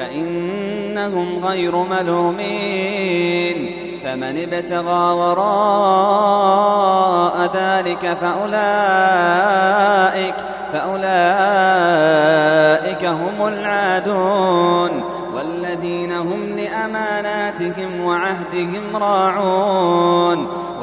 فإنهم غير ملومين فمن ابتغى وراء ذلك فأولئك فأولئك هم العادون والذين هم لأماناتهم وعهدهم راعون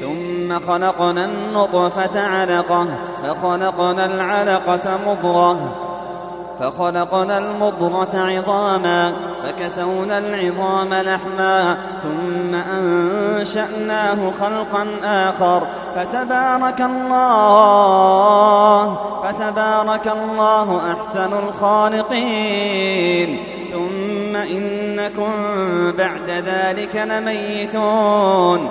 ثم خلقنا النطفة علقة فخلقنا العلقة مضغة فخلقنا المضغة عظاما فكسونا العظام لحما ثم أنشأناه خلقا آخر. فتبارك الله فتبارك الله أحسن الخالقين. ثم إنكم بعد ذلك لميتون.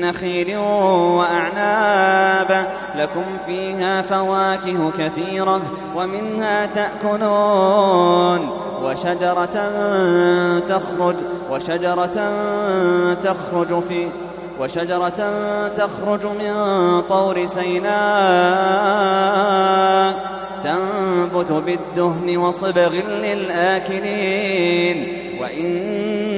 نخيل وأعناب. لكم فيها فواكه كثيرة ومنها تأكلون. وشجرة تخرج وشجرة تخرج في وشجرة تخرج من طور سيناء. تنبت بالدهن وصبغ للآكلين. وإن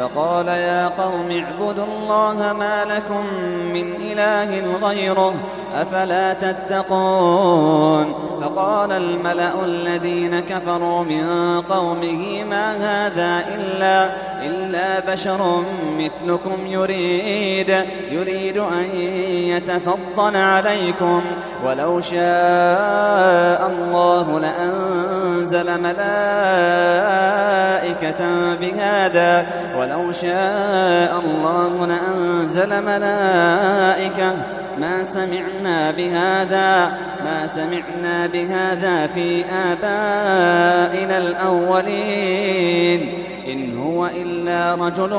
فقال يا قوم اعبدوا الله ما لكم من إله غيره أفلا تتقون؟ فقال الملأ الذين كفروا من قومه ما هذا إلا إلا بشر مثلكم يريد يريد أن يتفضل عليكم. ولو شاء الله لأنزل ملائكة بهذا. ولو شاء الله لأنزل ملائكة. ما سمعنا بهذا ما سمعنا بهذا في آبائنا الأولين. إن هو إلا رجل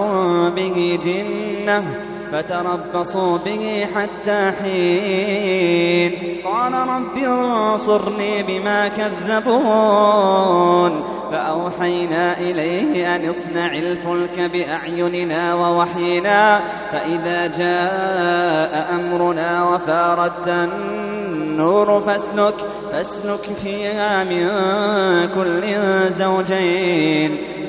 به جنة فتربصوا به حتى حين. قال رب انصرني بما كذبون. فأوحينا إليه أن اصنع الفلك بأعيننا ووحينا. فإذا جاء أمرنا وفاردت النور فاسلك فاسلك فيها من كل زوجين.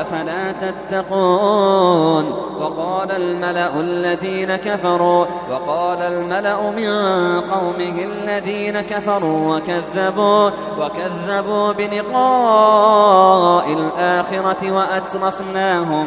أفلا تتقون؟ وقال الملأ الذين كفروا وقال الملأ من قومه الذين كفروا وكذبوا وكذبوا بلقاء الآخرة وأترفناهم.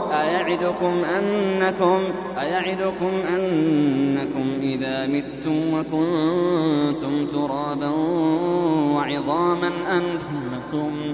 أيعدكم أنكم أيعدكم أنكم إذا متم وكنتم ترابا وعظاما أنكم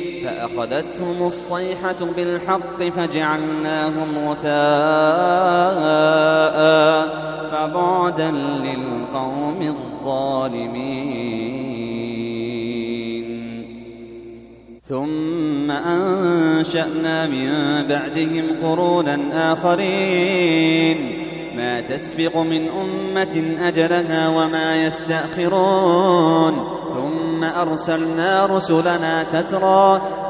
فأخذتهم الصيحة بالحق فجعلناهم وثاء فبعدا للقوم الظالمين. ثم أنشأنا من بعدهم قرونا آخرين. ما تسبق من أمة أجلها وما يستأخرون. ثم أرسلنا رسلنا تترى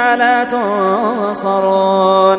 لا تنصرون.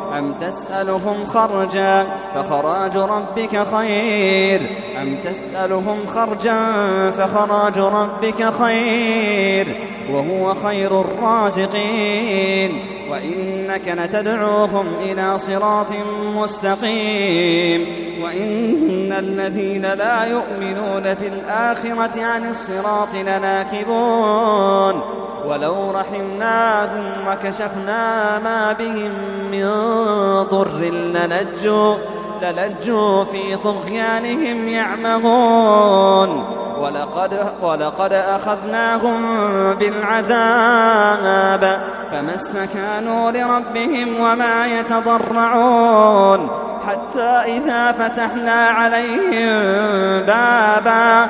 أم تسألهم خرجا فخراج ربك خير أم تسألهم خرجا فخراج ربك خير وهو خير الرازقين وإنك لتدعوهم إلى صراط مستقيم وإن الذين لا يؤمنون بالآخرة عن الصراط لناكبون ولو رحمناهم وكشفنا ما بهم من ضر لنجوا للجوا في طغيانهم يعمهون ولقد, ولقد أخذناهم بالعذاب فما استكانوا لربهم وما يتضرعون حتى إذا فتحنا عليهم بابا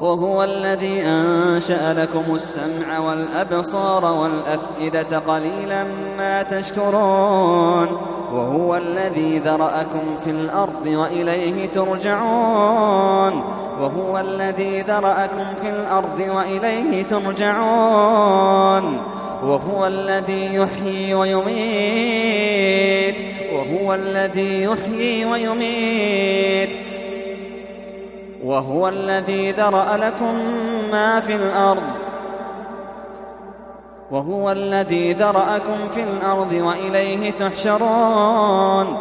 وهو الذي أنشأ لكم السمع والأبصار والأفئدة قليلا ما تشكرون. وهو الذي ذرأكم في الأرض وإليه ترجعون. وهو الذي ذرأكم في الأرض وإليه ترجعون. وهو الذي يحيي ويميت. وهو الذي يحيي ويميت. وهو الذي ذرأ لكم ما في الأرض. وهو الذي ذرأكم في الأرض وإليه تحشرون.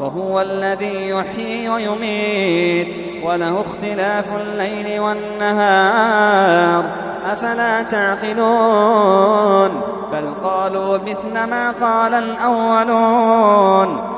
وهو الذي يحيي ويميت. وله اختلاف الليل والنهار. أفلا تعقلون؟ بل قالوا مثل ما قال الأولون.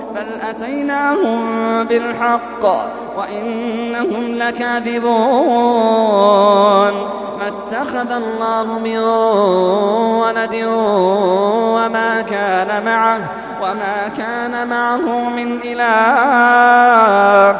بل أتيناهم بالحق وإنهم لكاذبون ما اتخذ الله من ولد وما كان معه وما كان معه من إله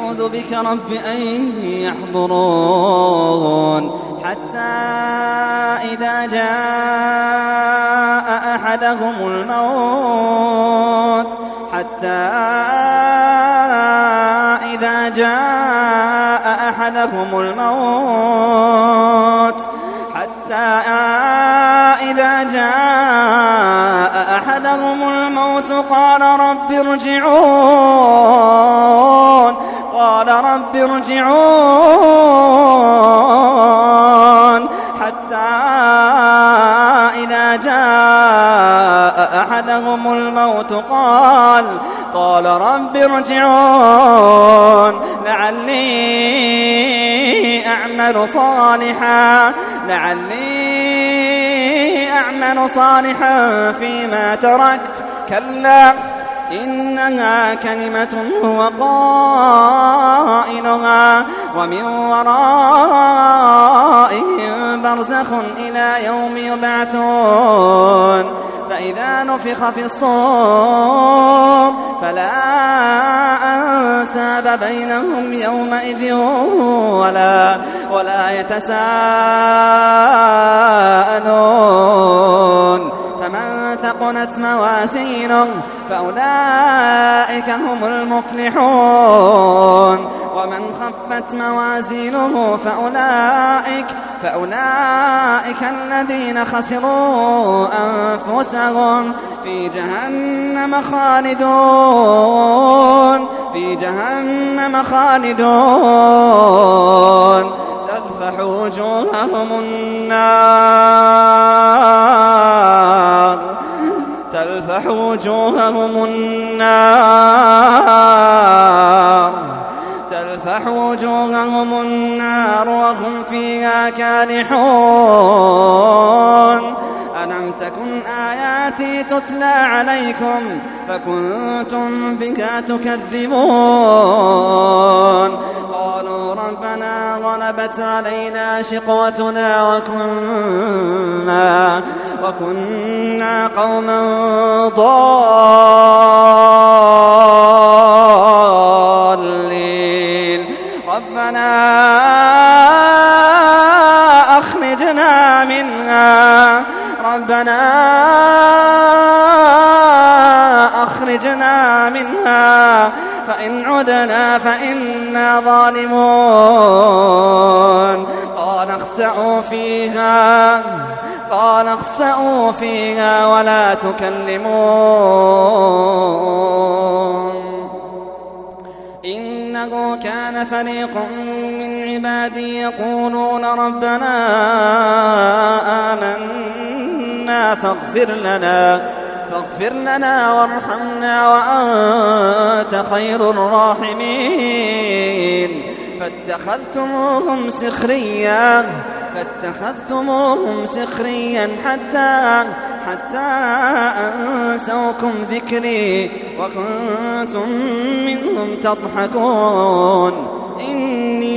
بك رب أن يحضرون. حتى إذا جاء أحدهم الموت حتى إذا جاء أحدهم الموت حتى إذا جاء أحدهم الموت قال رب ارجعون. قال رب ارجعون حتى إذا جاء أحدهم الموت قال قال رب ارجعون لعلي أعمل صالحا لعلي أعمل صالحا فيما تركت. كلا. إنها كلمة هو قائلها ومن ورائهم برزخ إلى يوم يبعثون. فإذا نفخ في الصور فلا أنساب بينهم يومئذ ولا ولا يتساءلون. فمن ثقلت موازينه فأولئك هم المفلحون. ومن خفت موازينه فأولئك فأولئك الذين خسروا أنفسهم. في جهنم خالدون في جهنم خالدون. تلفح وجوههم النار. تلفح وجوههم النار. تلفح وجوههم النار وهم فيها كالحون ألم تكن آياتي تتلى عليكم؟ فكنتم بها تكذبون. قالوا ربنا غلبت علينا شقوتنا وكنا وكنا قوما ضالين. فإن عدنا فإنا ظالمون. قال اخسأوا فيها قال اخسأوا فيها ولا تكلمون. إنه كان فريق من عبادي يقولون ربنا آمنا منا فاغفر لنا. فاغفر لنا وارحمنا وأنت خير الراحمين. فاتخذتموهم سخريا فاتخذتموهم سخريا حتى حتى أنسوكم ذكري وكنتم منهم تضحكون.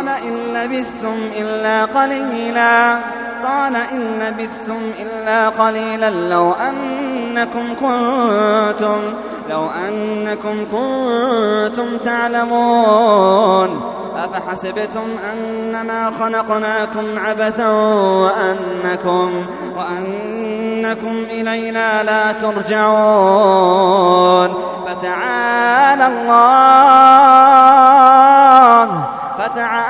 قال إن لبثتم إلا قليلا. قال إن لبثتم إلا قليلا. لو أنكم كنتم لو أنكم كنتم تعلمون. أفحسبتم أنما خلقناكم عبثا وأنكم وأنكم إلينا لا ترجعون. فتعالى الله فتعالى